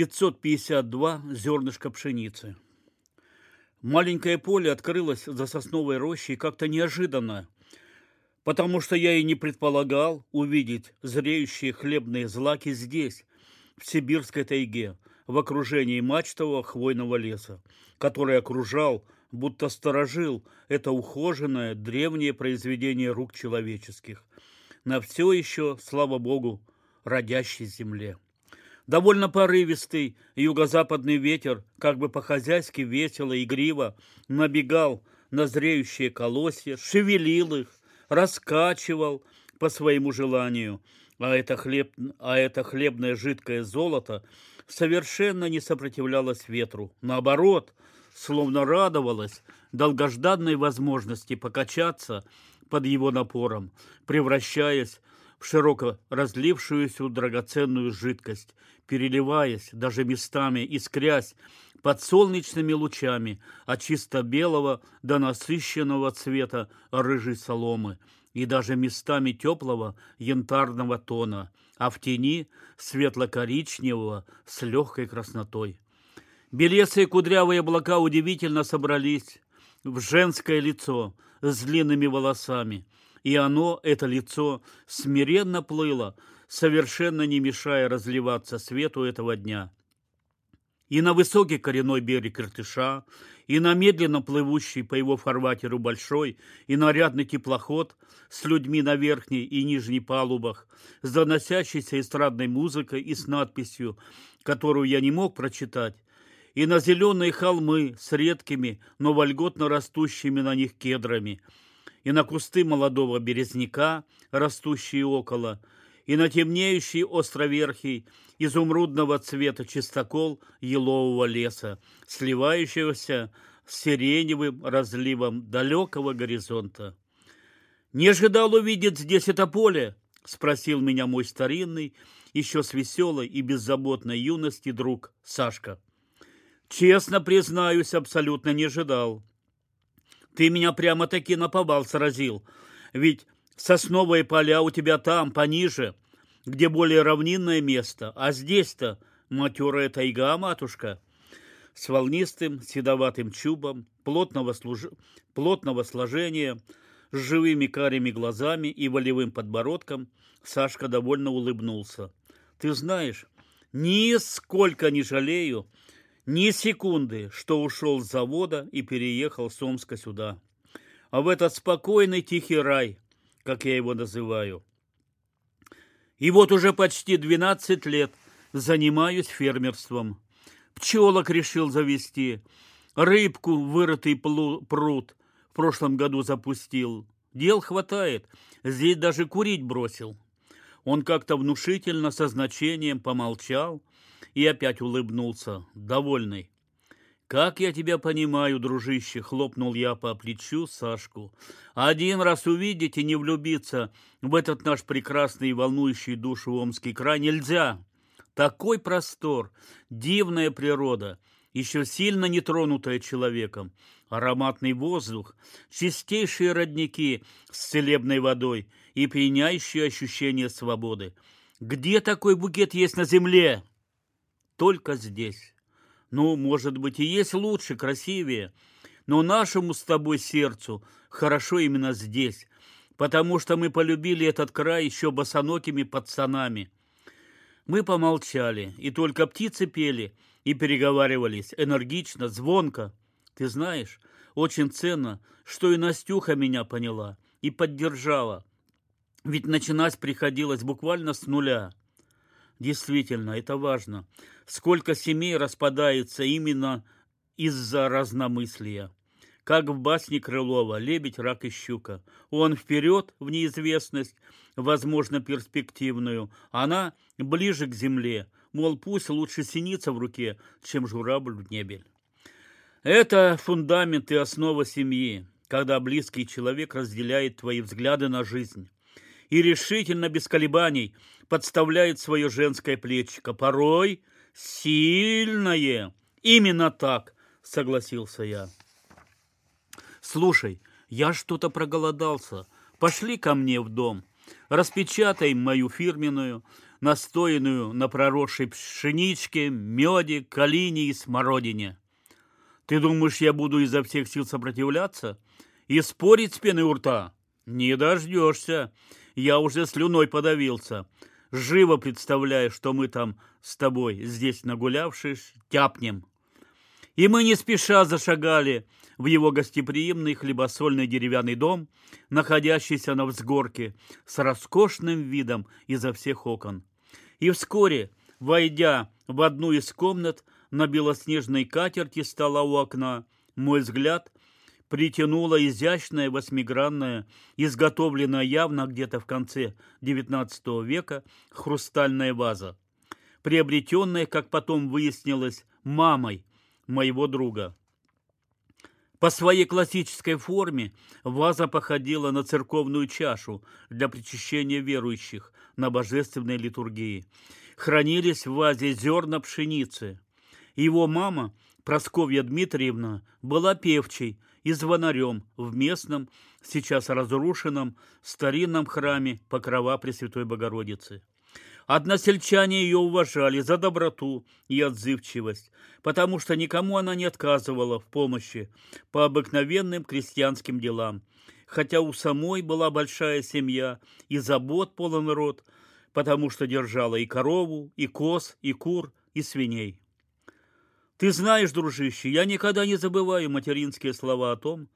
552 зернышка пшеницы. Маленькое поле открылось за сосновой рощей как-то неожиданно, потому что я и не предполагал увидеть зреющие хлебные злаки здесь, в сибирской тайге, в окружении мачтового хвойного леса, который окружал, будто сторожил это ухоженное древнее произведение рук человеческих на все еще, слава богу, родящей земле. Довольно порывистый юго-западный ветер, как бы по-хозяйски весело игриво, набегал на зреющие колосья, шевелил их, раскачивал по своему желанию, а это, хлеб, а это хлебное жидкое золото совершенно не сопротивлялось ветру. Наоборот, словно радовалось долгожданной возможности покачаться под его напором, превращаясь в широко разлившуюся драгоценную жидкость, переливаясь, даже местами искрясь, под солнечными лучами от чисто белого до насыщенного цвета рыжей соломы и даже местами теплого янтарного тона, а в тени светло-коричневого с легкой краснотой. Белесые кудрявые облака удивительно собрались в женское лицо с длинными волосами – и оно, это лицо, смиренно плыло, совершенно не мешая разливаться свету этого дня. И на высокий коренной берег Иртыша, и на медленно плывущий по его фарватеру большой и нарядный теплоход с людьми на верхней и нижней палубах, с доносящейся эстрадной музыкой и с надписью, которую я не мог прочитать, и на зеленые холмы с редкими, но вольготно растущими на них кедрами – и на кусты молодого березняка, растущие около, и на темнеющий островерхий изумрудного цвета чистокол елового леса, сливающегося с сиреневым разливом далекого горизонта. «Не ожидал увидеть здесь это поле?» — спросил меня мой старинный, еще с веселой и беззаботной юности друг Сашка. «Честно признаюсь, абсолютно не ожидал. Ты меня прямо-таки наповал сразил. Ведь сосновые поля у тебя там, пониже, где более равнинное место, а здесь-то матерая тайга, матушка» с волнистым седоватым чубом, плотного, служ... плотного сложения, с живыми карими глазами и волевым подбородком, Сашка довольно улыбнулся. «Ты знаешь, нисколько не жалею, ни секунды, что ушел с завода и переехал с Омска сюда. А в этот спокойный тихий рай, как я его называю. И вот уже почти 12 лет занимаюсь фермерством. Пчелок решил завести, рыбку вырытый пруд в прошлом году запустил. Дел хватает, здесь даже курить бросил. Он как-то внушительно со значением помолчал, и опять улыбнулся, довольный. «Как я тебя понимаю, дружище!» — хлопнул я по плечу Сашку. «Один раз увидеть и не влюбиться в этот наш прекрасный и волнующий душу Омский край нельзя. Такой простор, дивная природа, еще сильно не тронутая человеком, ароматный воздух, чистейшие родники с целебной водой и пьянящее ощущение свободы. Где такой букет есть на земле?» Только здесь. Ну, может быть, и есть лучше, красивее, но нашему с тобой сердцу хорошо именно здесь, потому что мы полюбили этот край еще босонокими пацанами. Мы помолчали, и только птицы пели и переговаривались энергично, звонко. Ты знаешь, очень ценно, что и Настюха меня поняла и поддержала. Ведь начинать приходилось буквально с нуля. Действительно, это важно. Сколько семей распадается именно из-за разномыслия. Как в басне Крылова «Лебедь, рак и щука». Он вперед в неизвестность, возможно, перспективную. Она ближе к земле. Мол, пусть лучше синица в руке, чем журавль в небе. Это фундамент и основа семьи, когда близкий человек разделяет твои взгляды на жизнь и решительно, без колебаний, подставляет свое женское плечико. Порой сильное. Именно так, согласился я. Слушай, я что-то проголодался. Пошли ко мне в дом. Распечатай мою фирменную, настоянную на проросшей пшеничке, меде, калине и смородине. Ты думаешь, я буду изо всех сил сопротивляться и спорить с пеной у рта? Не дождешься. Я уже слюной подавился. Живо представляю, что мы там с тобой, здесь нагулявшись, тяпнем. И мы не спеша зашагали в его гостеприимный хлебосольный деревянный дом, находящийся на взгорке, с роскошным видом изо всех окон. И вскоре, войдя в одну из комнат, на белоснежной катерти стола у окна, мой взгляд притянула изящная восьмигранная, изготовленная явно где-то в конце XIX века, хрустальная ваза, приобретенная, как потом выяснилось, мамой моего друга. По своей классической форме ваза походила на церковную чашу для причащения верующих на божественной литургии. Хранились в вазе зерна пшеницы. Его мама, Просковья Дмитриевна, была певчей и звонарем в местном, сейчас разрушенном, старинном храме Покрова Пресвятой Богородицы. Односельчане ее уважали за доброту и отзывчивость, потому что никому она не отказывала в помощи по обыкновенным крестьянским делам, хотя у самой была большая семья и забот полон род, потому что держала и корову, и коз, и кур, и свиней. Ты знаешь, дружище, я никогда не забываю материнские слова о том,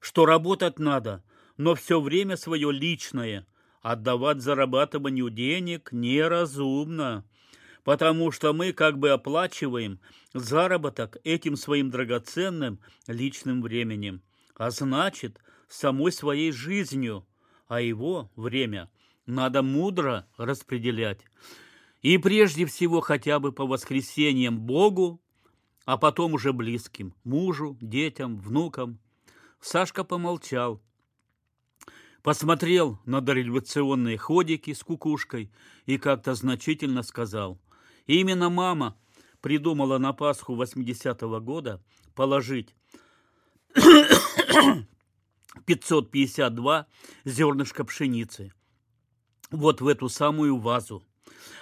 что работать надо, но все время свое личное отдавать зарабатыванию денег неразумно, потому что мы как бы оплачиваем заработок этим своим драгоценным личным временем, а значит, самой своей жизнью, а его время надо мудро распределять. И прежде всего хотя бы по воскресеньям Богу, а потом уже близким, мужу, детям, внукам. Сашка помолчал, посмотрел на дореволюционные ходики с кукушкой и как-то значительно сказал. Именно мама придумала на Пасху 80-го года положить 552 зернышка пшеницы вот в эту самую вазу.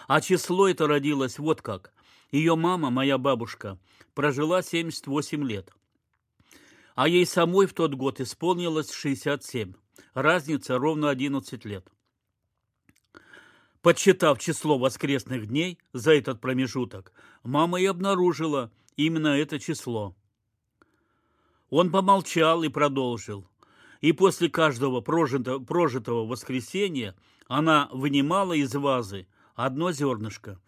А число это родилось вот как. Ее мама, моя бабушка, прожила 78 лет. А ей самой в тот год исполнилось 67. Разница ровно 11 лет. Подсчитав число воскресных дней за этот промежуток, мама и обнаружила именно это число. Он помолчал и продолжил. И после каждого прожитого, прожитого воскресенья она вынимала из вазы одно зернышко,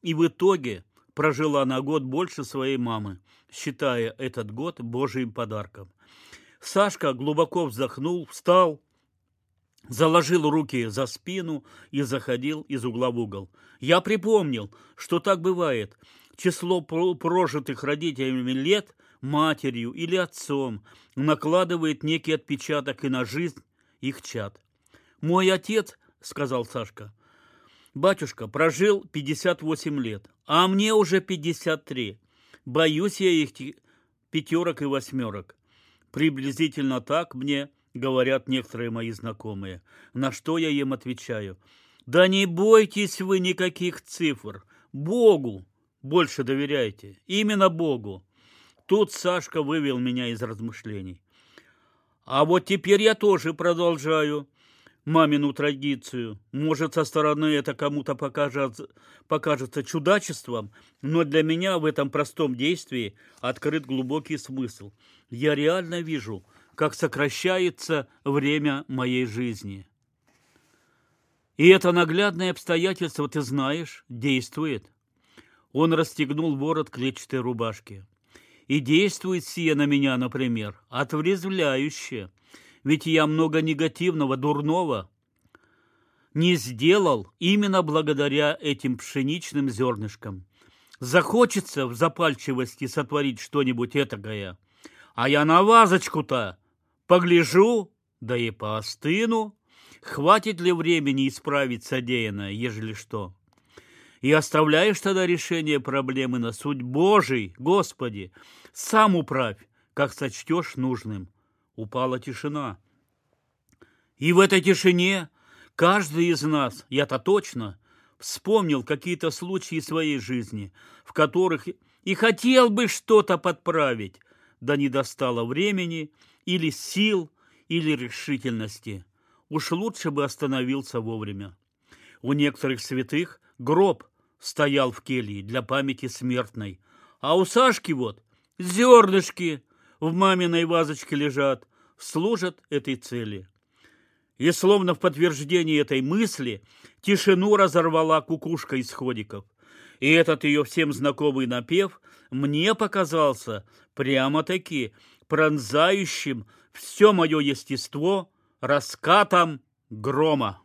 и в итоге прожила на год больше своей мамы, считая этот год Божьим подарком. Сашка глубоко вздохнул, встал, заложил руки за спину и заходил из угла в угол. Я припомнил, что так бывает. Число прожитых родителями лет матерью или отцом накладывает некий отпечаток и на жизнь их чад. Мой отец, сказал Сашка, батюшка прожил 58 лет, а мне уже 53. Боюсь я их пятерок и восьмерок. Приблизительно так мне говорят некоторые мои знакомые. На что я им отвечаю? Да не бойтесь вы никаких цифр. Богу больше доверяйте. Именно Богу. Тут Сашка вывел меня из размышлений. А вот теперь я тоже продолжаю мамину традицию. Может, со стороны это кому-то покажется, чудачеством, но для меня в этом простом действии открыт глубокий смысл. Я реально вижу, как сокращается время моей жизни. И это наглядное обстоятельство, ты знаешь, действует. Он расстегнул ворот клетчатой рубашки. И действует сие на меня, например, отврезвляюще. Ведь я много негативного, дурного не сделал именно благодаря этим пшеничным зернышкам. Захочется в запальчивости сотворить что-нибудь этакое, а я на вазочку-то погляжу, да и поостыну. Хватит ли времени исправить содеянное, ежели что? и оставляешь тогда решение проблемы на суть Божий, Господи, сам управь, как сочтешь нужным. Упала тишина. И в этой тишине каждый из нас, я-то точно, вспомнил какие-то случаи своей жизни, в которых и хотел бы что-то подправить, да не достало времени или сил, или решительности. Уж лучше бы остановился вовремя. У некоторых святых гроб стоял в келье для памяти смертной, а у Сашки вот зернышки в маминой вазочке лежат, служат этой цели. И словно в подтверждение этой мысли тишину разорвала кукушка из ходиков. И этот ее всем знакомый напев мне показался прямо-таки пронзающим все мое естество раскатом грома.